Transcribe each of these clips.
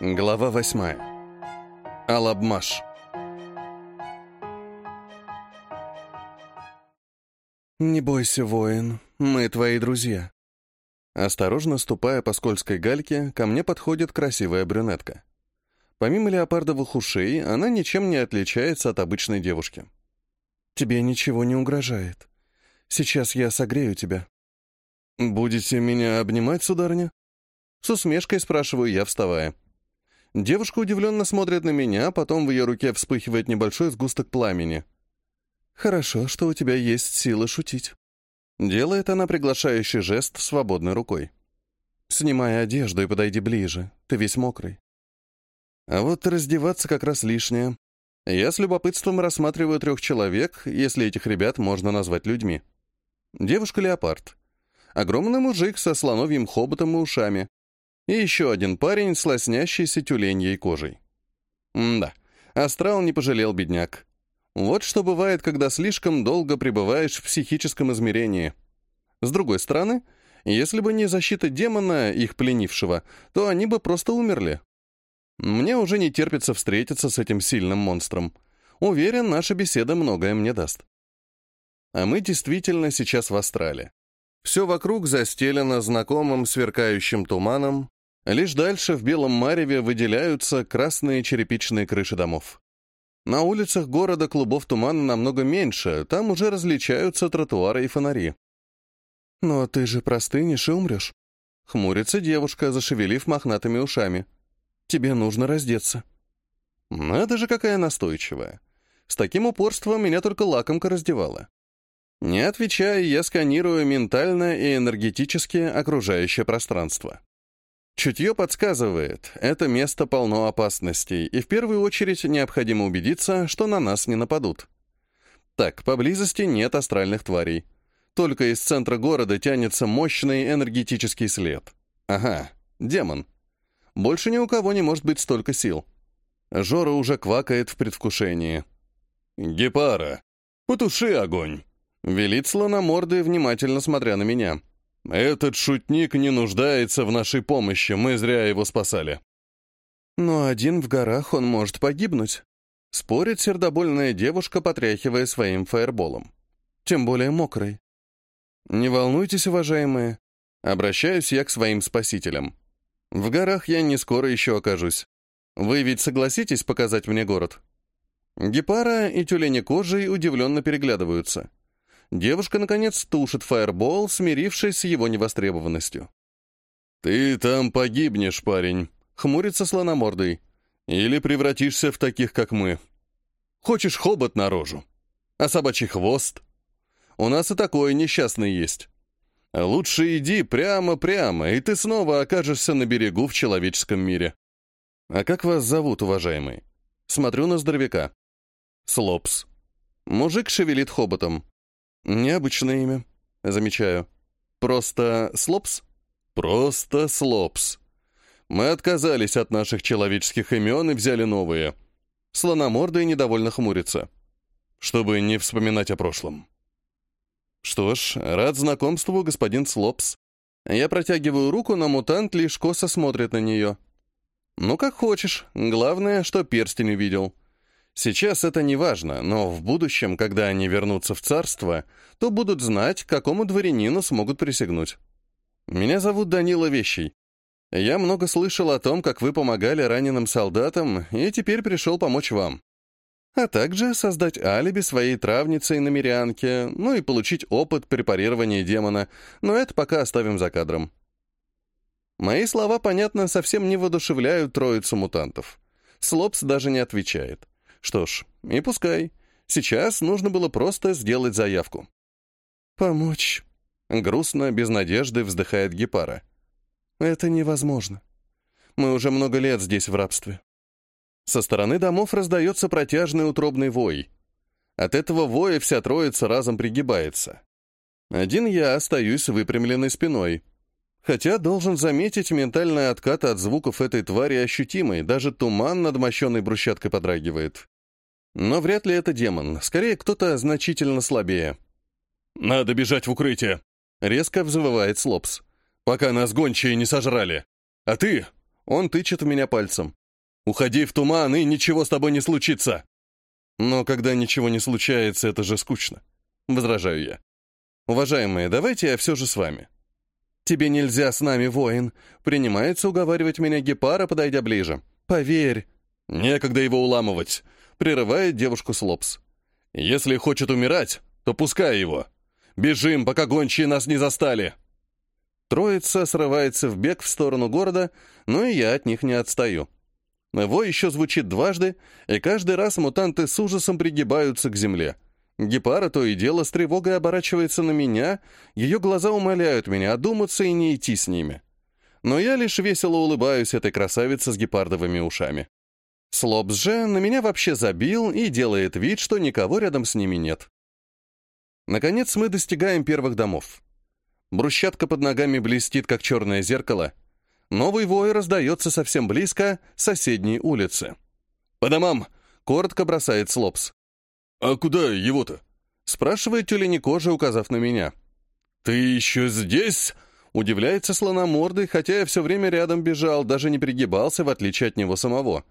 Глава восьмая. Алабмаш. «Не бойся, воин, мы твои друзья». Осторожно ступая по скользкой гальке, ко мне подходит красивая брюнетка. Помимо леопардовых ушей, она ничем не отличается от обычной девушки. «Тебе ничего не угрожает. Сейчас я согрею тебя». «Будете меня обнимать, сударыня?» С усмешкой спрашиваю я, вставая. Девушка удивленно смотрит на меня, потом в ее руке вспыхивает небольшой сгусток пламени. «Хорошо, что у тебя есть сила шутить». Делает она приглашающий жест свободной рукой. «Снимай одежду и подойди ближе. Ты весь мокрый». А вот раздеваться как раз лишнее. Я с любопытством рассматриваю трех человек, если этих ребят можно назвать людьми. Девушка-леопард. Огромный мужик со слоновьим хоботом и ушами и еще один парень с лоснящейся тюленьей кожей. Да, астрал не пожалел бедняк. Вот что бывает, когда слишком долго пребываешь в психическом измерении. С другой стороны, если бы не защита демона, их пленившего, то они бы просто умерли. Мне уже не терпится встретиться с этим сильным монстром. Уверен, наша беседа многое мне даст. А мы действительно сейчас в астрале. Все вокруг застелено знакомым сверкающим туманом, Лишь дальше в белом мареве выделяются красные черепичные крыши домов. На улицах города клубов тумана намного меньше, там уже различаются тротуары и фонари. «Но ты же простынешь и умрешь», — хмурится девушка, зашевелив мохнатыми ушами. «Тебе нужно раздеться». Надо же, какая настойчивая. С таким упорством меня только лакомка раздевала. Не отвечая, я сканирую ментально и энергетически окружающее пространство. Чутье подсказывает, это место полно опасностей, и в первую очередь необходимо убедиться, что на нас не нападут. Так, поблизости нет астральных тварей. Только из центра города тянется мощный энергетический след. Ага, демон. Больше ни у кого не может быть столько сил. Жора уже квакает в предвкушении. «Гепара, потуши огонь!» Велит слономордый, внимательно смотря на меня. Этот шутник не нуждается в нашей помощи, мы зря его спасали. Но один в горах он может погибнуть. Спорит сердобольная девушка, потряхивая своим фаерболом. Тем более мокрой. Не волнуйтесь, уважаемые. Обращаюсь я к своим спасителям. В горах я не скоро еще окажусь. Вы ведь согласитесь показать мне город? Гепара и тюлени кожей удивленно переглядываются. Девушка, наконец, тушит фаербол, смирившись с его невостребованностью. «Ты там погибнешь, парень», — хмурится слономордый. «Или превратишься в таких, как мы. Хочешь хобот на рожу? А собачий хвост? У нас и такое несчастный есть. Лучше иди прямо-прямо, и ты снова окажешься на берегу в человеческом мире. А как вас зовут, уважаемый? Смотрю на здоровяка. Слопс. Мужик шевелит хоботом. Необычное имя, замечаю. Просто Слопс? Просто Слопс. Мы отказались от наших человеческих имен и взяли новые. Слономордый недовольно хмурится. Чтобы не вспоминать о прошлом. Что ж, рад знакомству, господин Слопс. Я протягиваю руку, но мутант лишь косо смотрит на нее. Ну, как хочешь. Главное, что перстень увидел. Сейчас это не важно, но в будущем, когда они вернутся в царство, то будут знать, какому дворянину смогут присягнуть. Меня зовут Данила Вещий. Я много слышал о том, как вы помогали раненым солдатам, и теперь пришел помочь вам. А также создать алиби своей травницы и намерянке, ну и получить опыт препарирования демона, но это пока оставим за кадром. Мои слова, понятно, совсем не воодушевляют троицу мутантов. Слопс даже не отвечает. Что ж, и пускай. Сейчас нужно было просто сделать заявку. «Помочь?» — грустно, без надежды вздыхает Гепара. «Это невозможно. Мы уже много лет здесь в рабстве». Со стороны домов раздается протяжный утробный вой. От этого воя вся троица разом пригибается. Один я остаюсь выпрямленной спиной. Хотя, должен заметить, ментальный откат от звуков этой твари ощутимый, даже туман над мощенной брусчаткой подрагивает. Но вряд ли это демон, скорее кто-то значительно слабее. «Надо бежать в укрытие!» — резко взвывает Слопс. «Пока нас гончие не сожрали. А ты Он тычет в меня пальцем. «Уходи в туман, и ничего с тобой не случится!» «Но когда ничего не случается, это же скучно», — возражаю я. «Уважаемые, давайте я все же с вами». «Тебе нельзя с нами, воин», — принимается уговаривать меня Гепара, подойдя ближе. «Поверь». «Некогда его уламывать», — прерывает девушку Слопс. «Если хочет умирать, то пускай его. Бежим, пока гончие нас не застали». Троица срывается в бег в сторону города, но и я от них не отстаю. Его еще звучит дважды, и каждый раз мутанты с ужасом пригибаются к земле. Гепара то и дело с тревогой оборачивается на меня, ее глаза умоляют меня одуматься и не идти с ними. Но я лишь весело улыбаюсь этой красавице с гепардовыми ушами. Слобс же на меня вообще забил и делает вид, что никого рядом с ними нет. Наконец мы достигаем первых домов. Брусчатка под ногами блестит, как черное зеркало. Новый вой раздается совсем близко соседней улицы. «По домам!» — коротко бросает Слопс. «А куда его-то?» — спрашивает тюленекожа, указав на меня. «Ты еще здесь?» — удивляется слономордый, хотя я все время рядом бежал, даже не пригибался, в отличие от него самого.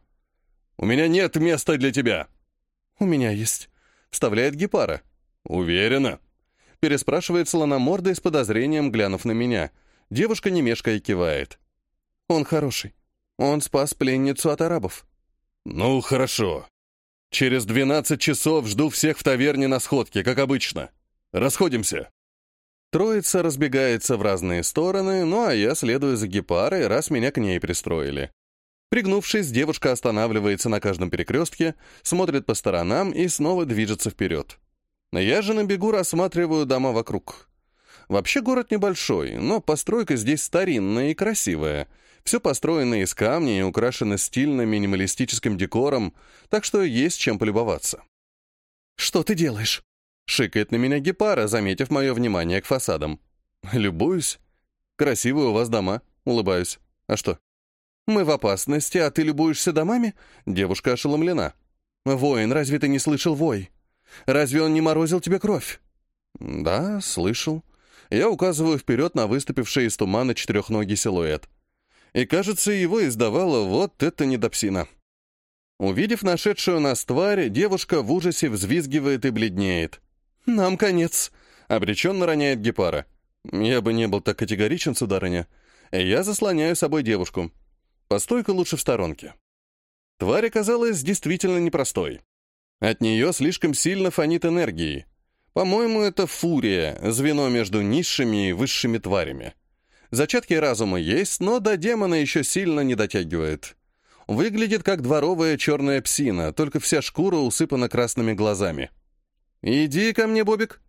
«У меня нет места для тебя!» «У меня есть», — вставляет гепара. «Уверена?» переспрашивает слономордый с подозрением, глянув на меня. Девушка немешко и кивает. «Он хороший. Он спас пленницу от арабов». «Ну, хорошо. Через двенадцать часов жду всех в таверне на сходке, как обычно. Расходимся». Троица разбегается в разные стороны, ну а я следую за гепарой, раз меня к ней пристроили. Пригнувшись, девушка останавливается на каждом перекрестке, смотрит по сторонам и снова движется вперед. Я же на бегу рассматриваю дома вокруг. Вообще город небольшой, но постройка здесь старинная и красивая. Все построено из камня и украшено стильно-минималистическим декором, так что есть чем полюбоваться. «Что ты делаешь?» — шикает на меня гепара, заметив мое внимание к фасадам. «Любуюсь. Красивые у вас дома», — улыбаюсь. «А что?» «Мы в опасности, а ты любуешься домами?» Девушка ошеломлена. «Воин, разве ты не слышал вой?» Разве он не морозил тебе кровь?» «Да, слышал». Я указываю вперед на выступивший из тумана четырехногий силуэт. И, кажется, его издавала вот эта недопсина. Увидев нашедшую нас тварь, девушка в ужасе взвизгивает и бледнеет. «Нам конец», — обреченно роняет гепара. Я бы не был так категоричен, сударыня. Я заслоняю собой девушку. Постой-ка лучше в сторонке. Тварь оказалась действительно непростой. От нее слишком сильно фонит энергией. По-моему, это фурия, звено между низшими и высшими тварями. Зачатки разума есть, но до демона еще сильно не дотягивает. Выглядит как дворовая черная псина, только вся шкура усыпана красными глазами. «Иди ко мне, Бобик!»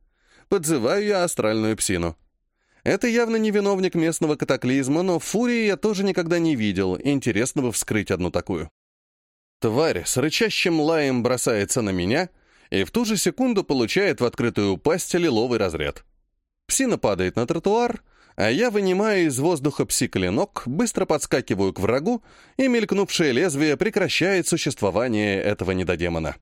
Подзываю я астральную псину. Это явно не виновник местного катаклизма, но фурии я тоже никогда не видел, интересно бы вскрыть одну такую. Тварь с рычащим лаем бросается на меня и в ту же секунду получает в открытую пасть лиловый разряд. Псина падает на тротуар, а я вынимаю из воздуха пси-клинок, быстро подскакиваю к врагу, и мелькнувшее лезвие прекращает существование этого недодемона.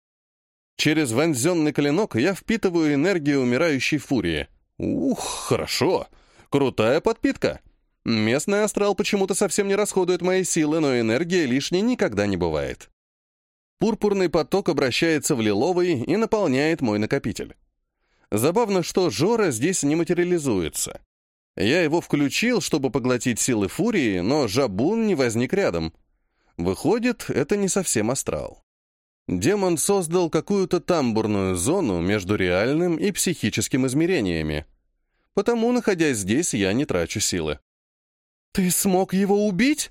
Через вонзенный клинок я впитываю энергию умирающей фурии. Ух, хорошо! Крутая подпитка! Местный астрал почему-то совсем не расходует мои силы, но энергия лишней никогда не бывает. Пурпурный поток обращается в лиловый и наполняет мой накопитель. Забавно, что Жора здесь не материализуется. Я его включил, чтобы поглотить силы фурии, но Жабун не возник рядом. Выходит, это не совсем астрал. Демон создал какую-то тамбурную зону между реальным и психическим измерениями. Потому, находясь здесь, я не трачу силы. «Ты смог его убить?»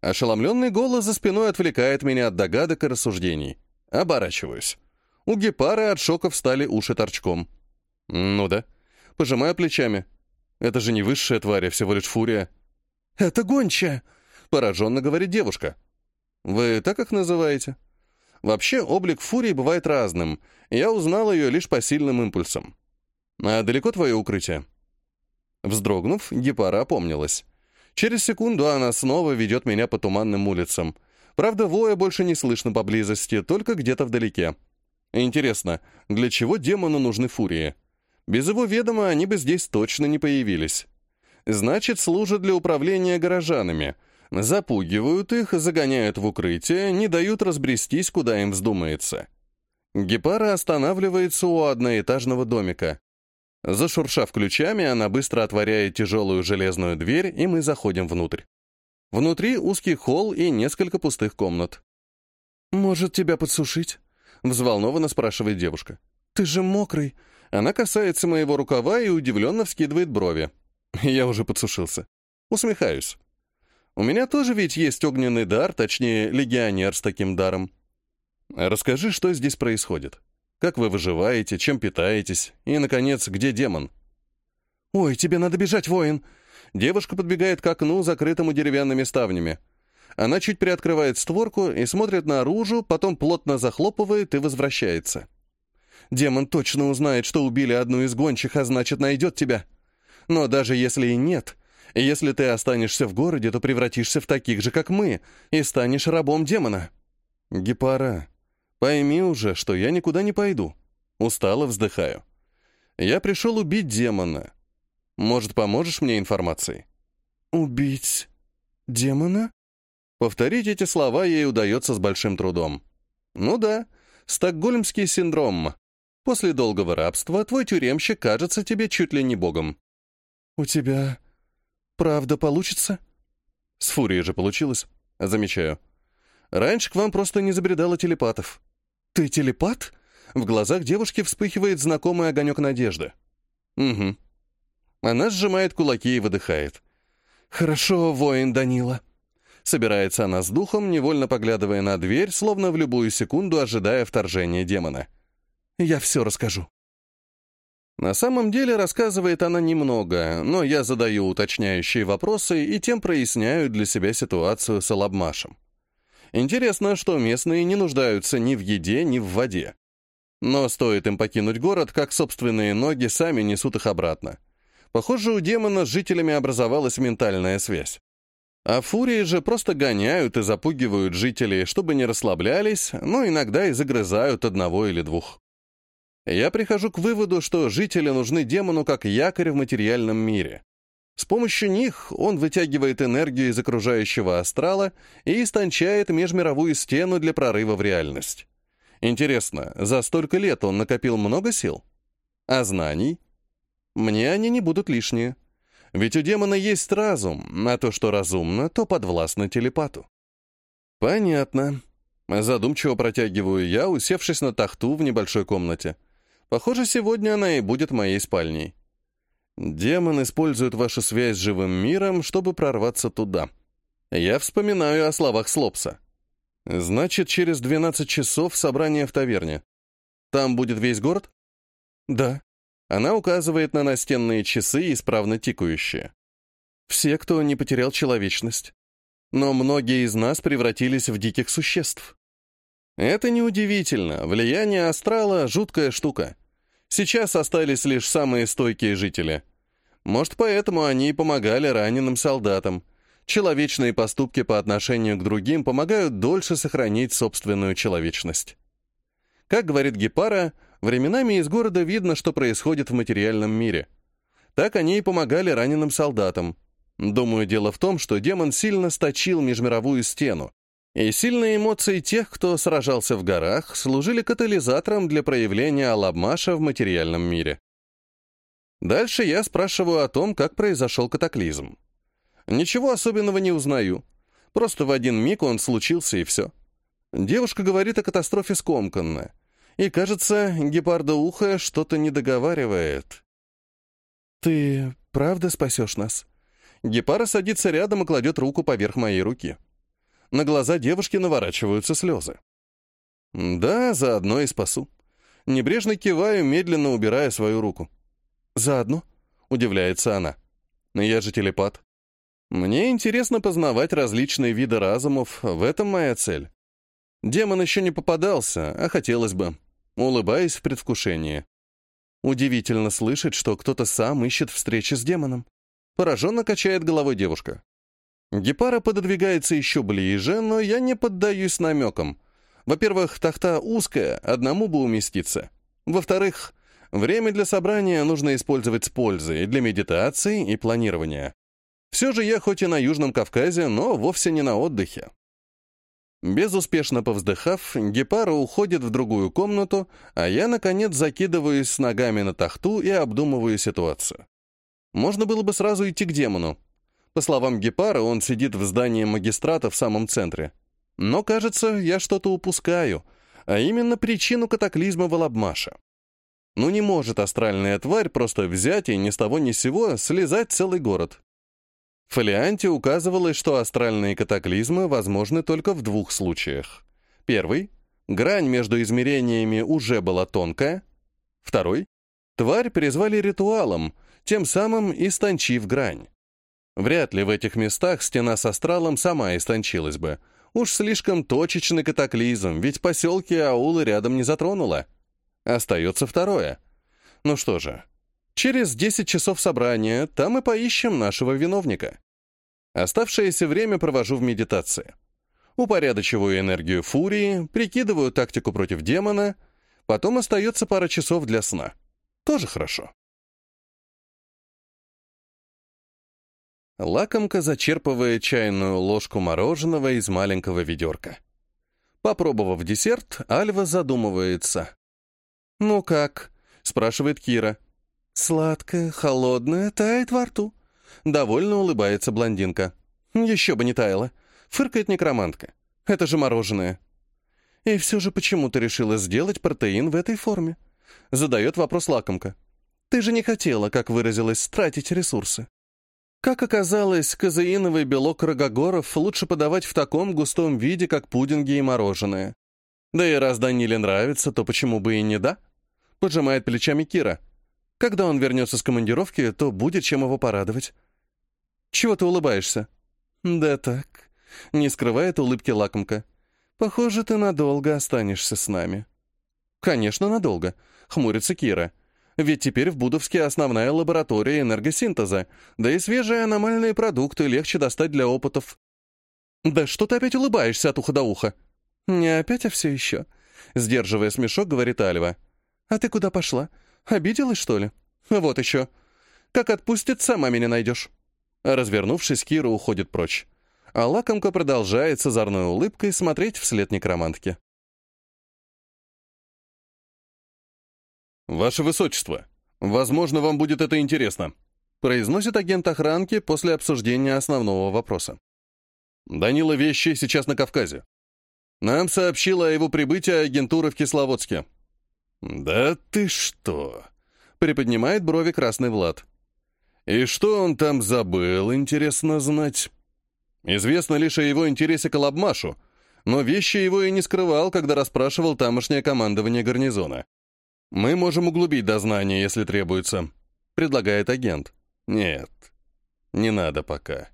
Ошеломленный голос за спиной отвлекает меня от догадок и рассуждений. Оборачиваюсь. У гепары от шока встали уши торчком. Ну да. Пожимаю плечами. Это же не высшая тварь, а всего лишь фурия. «Это гончая!» — пораженно говорит девушка. «Вы так их называете?» Вообще, облик фурии бывает разным. Я узнал ее лишь по сильным импульсам. «А далеко твое укрытие?» Вздрогнув, гепара опомнилась. Через секунду она снова ведет меня по туманным улицам. Правда, воя больше не слышно поблизости, только где-то вдалеке. Интересно, для чего демону нужны фурии? Без его ведома они бы здесь точно не появились. Значит, служат для управления горожанами. Запугивают их, загоняют в укрытие, не дают разбрестись, куда им вздумается. Гепара останавливается у одноэтажного домика. Зашуршав ключами, она быстро отворяет тяжелую железную дверь, и мы заходим внутрь. Внутри узкий холл и несколько пустых комнат. «Может, тебя подсушить?» — взволнованно спрашивает девушка. «Ты же мокрый». Она касается моего рукава и удивленно вскидывает брови. Я уже подсушился. Усмехаюсь. У меня тоже ведь есть огненный дар, точнее, легионер с таким даром. Расскажи, что здесь происходит. Как вы выживаете, чем питаетесь, и, наконец, где демон? «Ой, тебе надо бежать, воин!» Девушка подбегает к окну, закрытому деревянными ставнями. Она чуть приоткрывает створку и смотрит наружу, потом плотно захлопывает и возвращается. Демон точно узнает, что убили одну из гончих, а значит, найдет тебя. Но даже если и нет, если ты останешься в городе, то превратишься в таких же, как мы, и станешь рабом демона. Гепара, пойми уже, что я никуда не пойду. Устало вздыхаю. Я пришел убить демона. Может, поможешь мне информацией? Убить демона? Повторить эти слова ей удается с большим трудом. Ну да, стокгольмский синдром. После долгого рабства твой тюремщик кажется тебе чуть ли не богом. У тебя правда получится? С Фурией же получилось. Замечаю. Раньше к вам просто не забредало телепатов. Ты телепат? В глазах девушки вспыхивает знакомый огонек надежды. Угу. Она сжимает кулаки и выдыхает. «Хорошо, воин Данила». Собирается она с духом, невольно поглядывая на дверь, словно в любую секунду ожидая вторжения демона. «Я все расскажу». На самом деле рассказывает она немного, но я задаю уточняющие вопросы и тем проясняю для себя ситуацию с Алабмашем. Интересно, что местные не нуждаются ни в еде, ни в воде. Но стоит им покинуть город, как собственные ноги сами несут их обратно. Похоже, у демона с жителями образовалась ментальная связь. А фурии же просто гоняют и запугивают жителей, чтобы не расслаблялись, но иногда и загрызают одного или двух. Я прихожу к выводу, что жители нужны демону как якорь в материальном мире. С помощью них он вытягивает энергию из окружающего астрала и истончает межмировую стену для прорыва в реальность. Интересно, за столько лет он накопил много сил? А знаний? Мне они не будут лишние. Ведь у демона есть разум, а то, что разумно, то подвластно телепату. Понятно. Задумчиво протягиваю я, усевшись на тахту в небольшой комнате. Похоже, сегодня она и будет моей спальней. Демон использует вашу связь с живым миром, чтобы прорваться туда. Я вспоминаю о словах Слопса. Значит, через 12 часов собрание в таверне. Там будет весь город? Да. Она указывает на настенные часы, исправно тикающие. Все, кто не потерял человечность. Но многие из нас превратились в диких существ. Это неудивительно. Влияние астрала — жуткая штука. Сейчас остались лишь самые стойкие жители. Может, поэтому они и помогали раненым солдатам. Человечные поступки по отношению к другим помогают дольше сохранить собственную человечность. Как говорит Гепара, Временами из города видно, что происходит в материальном мире. Так они и помогали раненым солдатам. Думаю, дело в том, что демон сильно сточил межмировую стену, и сильные эмоции тех, кто сражался в горах, служили катализатором для проявления Алабмаша в материальном мире. Дальше я спрашиваю о том, как произошел катаклизм. Ничего особенного не узнаю. Просто в один миг он случился, и все. Девушка говорит о катастрофе скомканно. И, кажется, гепардоухая что-то не договаривает. «Ты правда спасешь нас?» Гепара садится рядом и кладет руку поверх моей руки. На глаза девушки наворачиваются слезы. «Да, заодно и спасу». Небрежно киваю, медленно убирая свою руку. «Заодно?» — удивляется она. «Я же телепат. Мне интересно познавать различные виды разумов, в этом моя цель. Демон еще не попадался, а хотелось бы улыбаясь в предвкушении. Удивительно слышать, что кто-то сам ищет встречи с демоном. Пораженно качает головой девушка. Гепара пододвигается еще ближе, но я не поддаюсь намекам. Во-первых, тахта узкая, одному бы уместиться. Во-вторых, время для собрания нужно использовать с пользой для медитации и планирования. Все же я хоть и на Южном Кавказе, но вовсе не на отдыхе. Безуспешно повздыхав, Гепара уходит в другую комнату, а я, наконец, закидываюсь с ногами на тахту и обдумываю ситуацию. Можно было бы сразу идти к демону. По словам Гепара, он сидит в здании магистрата в самом центре. Но, кажется, я что-то упускаю, а именно причину катаклизма Волобмаша. Ну не может астральная тварь просто взять и ни с того ни с сего слезать целый город. В фолианте указывалось, что астральные катаклизмы возможны только в двух случаях. Первый — грань между измерениями уже была тонкая. Второй — тварь призвали ритуалом, тем самым истончив грань. Вряд ли в этих местах стена с астралом сама истончилась бы. Уж слишком точечный катаклизм, ведь поселки и аулы рядом не затронула. Остается второе. Ну что же, Через 10 часов собрания там и поищем нашего виновника. Оставшееся время провожу в медитации. Упорядочиваю энергию фурии, прикидываю тактику против демона, потом остается пара часов для сна. Тоже хорошо. Лакомка зачерпывает чайную ложку мороженого из маленького ведерка. Попробовав десерт, Альва задумывается. «Ну как?» — спрашивает Кира. Сладкое, холодное, тает во рту. Довольно улыбается блондинка. Еще бы не таяло. Фыркает некромантка. Это же мороженое. И все же почему ты решила сделать протеин в этой форме? Задает вопрос лакомка. Ты же не хотела, как выразилась, тратить ресурсы. Как оказалось, казеиновый белок рогогоров лучше подавать в таком густом виде, как пудинги и мороженое. Да и раз Даниле нравится, то почему бы и не да? Поджимает плечами Кира. Когда он вернется с командировки, то будет чем его порадовать. Чего ты улыбаешься? Да так. Не скрывает улыбки лакомка. Похоже, ты надолго останешься с нами. Конечно, надолго. Хмурится Кира. Ведь теперь в Будовске основная лаборатория энергосинтеза, да и свежие аномальные продукты легче достать для опытов. Да что ты опять улыбаешься от уха до уха? Не опять, а все еще. Сдерживая смешок, говорит Альва. А ты куда пошла? Обиделась, что ли? Вот еще. Как отпустит, сама меня найдешь. Развернувшись, Кира уходит прочь. А лакомка продолжает с озорной улыбкой смотреть вслед некромантке. «Ваше Высочество, возможно, вам будет это интересно», произносит агент охранки после обсуждения основного вопроса. «Данила Вещи сейчас на Кавказе. Нам сообщила о его прибытии агентура в Кисловодске. «Да ты что?» — приподнимает брови красный Влад. «И что он там забыл, интересно знать?» Известно лишь о его интересе к Лабмашу, но вещи его и не скрывал, когда расспрашивал тамошнее командование гарнизона. «Мы можем углубить дознание, если требуется», — предлагает агент. «Нет, не надо пока.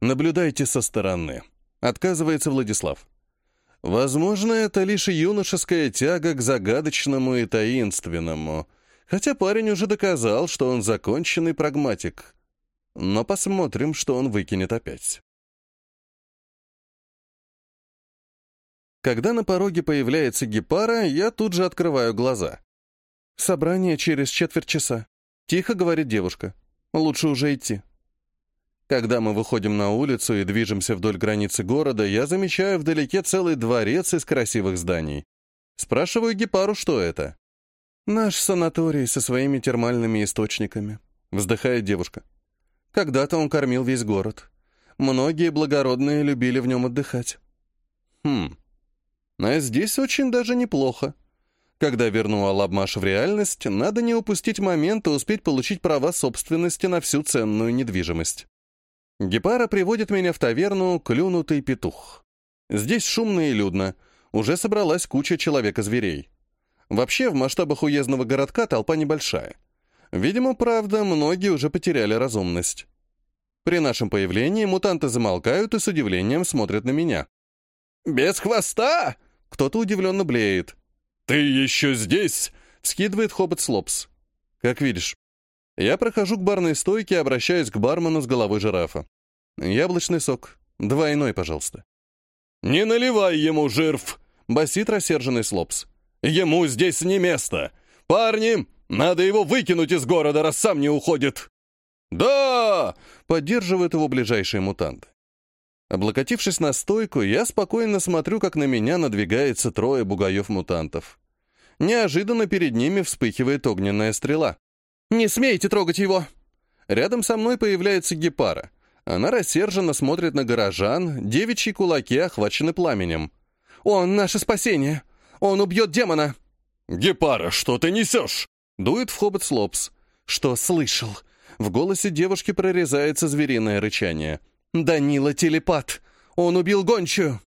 Наблюдайте со стороны», — отказывается Владислав. Возможно, это лишь юношеская тяга к загадочному и таинственному, хотя парень уже доказал, что он законченный прагматик. Но посмотрим, что он выкинет опять. Когда на пороге появляется гепара, я тут же открываю глаза. «Собрание через четверть часа», — тихо говорит девушка. «Лучше уже идти». Когда мы выходим на улицу и движемся вдоль границы города, я замечаю вдалеке целый дворец из красивых зданий. Спрашиваю Гепару, что это. «Наш санаторий со своими термальными источниками», — вздыхает девушка. «Когда-то он кормил весь город. Многие благородные любили в нем отдыхать». «Хм, а здесь очень даже неплохо. Когда верну Алабмаш в реальность, надо не упустить момент и успеть получить права собственности на всю ценную недвижимость». Гепара приводит меня в таверну «Клюнутый петух». Здесь шумно и людно. Уже собралась куча человека-зверей. Вообще, в масштабах уездного городка толпа небольшая. Видимо, правда, многие уже потеряли разумность. При нашем появлении мутанты замолкают и с удивлением смотрят на меня. «Без хвоста!» Кто-то удивленно блеет. «Ты еще здесь?» — скидывает хобот Слопс. «Как видишь, я прохожу к барной стойке и обращаюсь к бармену с головой жирафа. Яблочный сок. Двойной, пожалуйста. «Не наливай ему, жирф!» — басит рассерженный Слопс. «Ему здесь не место! Парни, надо его выкинуть из города, раз сам не уходит!» «Да!» — поддерживает его ближайшие мутанты. Облокотившись на стойку, я спокойно смотрю, как на меня надвигается трое бугаев-мутантов. Неожиданно перед ними вспыхивает огненная стрела. «Не смейте трогать его!» Рядом со мной появляется гепара. Она рассерженно смотрит на горожан, девичьи кулаки охвачены пламенем. «Он наше спасение! Он убьет демона!» «Гепара, что ты несешь?» Дует в хобот Слопс. «Что слышал?» В голосе девушки прорезается звериное рычание. «Данила телепат! Он убил гончую!»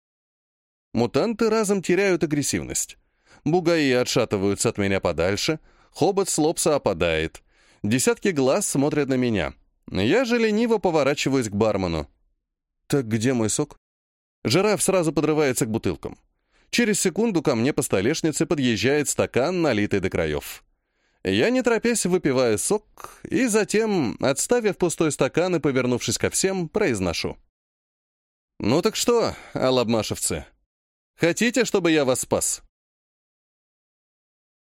Мутанты разом теряют агрессивность. Бугаи отшатываются от меня подальше, хобот Слопса опадает. Десятки глаз смотрят на меня. Я же лениво поворачиваюсь к бармену. «Так где мой сок?» Жираф сразу подрывается к бутылкам. Через секунду ко мне по столешнице подъезжает стакан, налитый до краев. Я, не торопясь, выпиваю сок, и затем, отставив пустой стакан и повернувшись ко всем, произношу. «Ну так что, алабмашевцы, хотите, чтобы я вас спас?»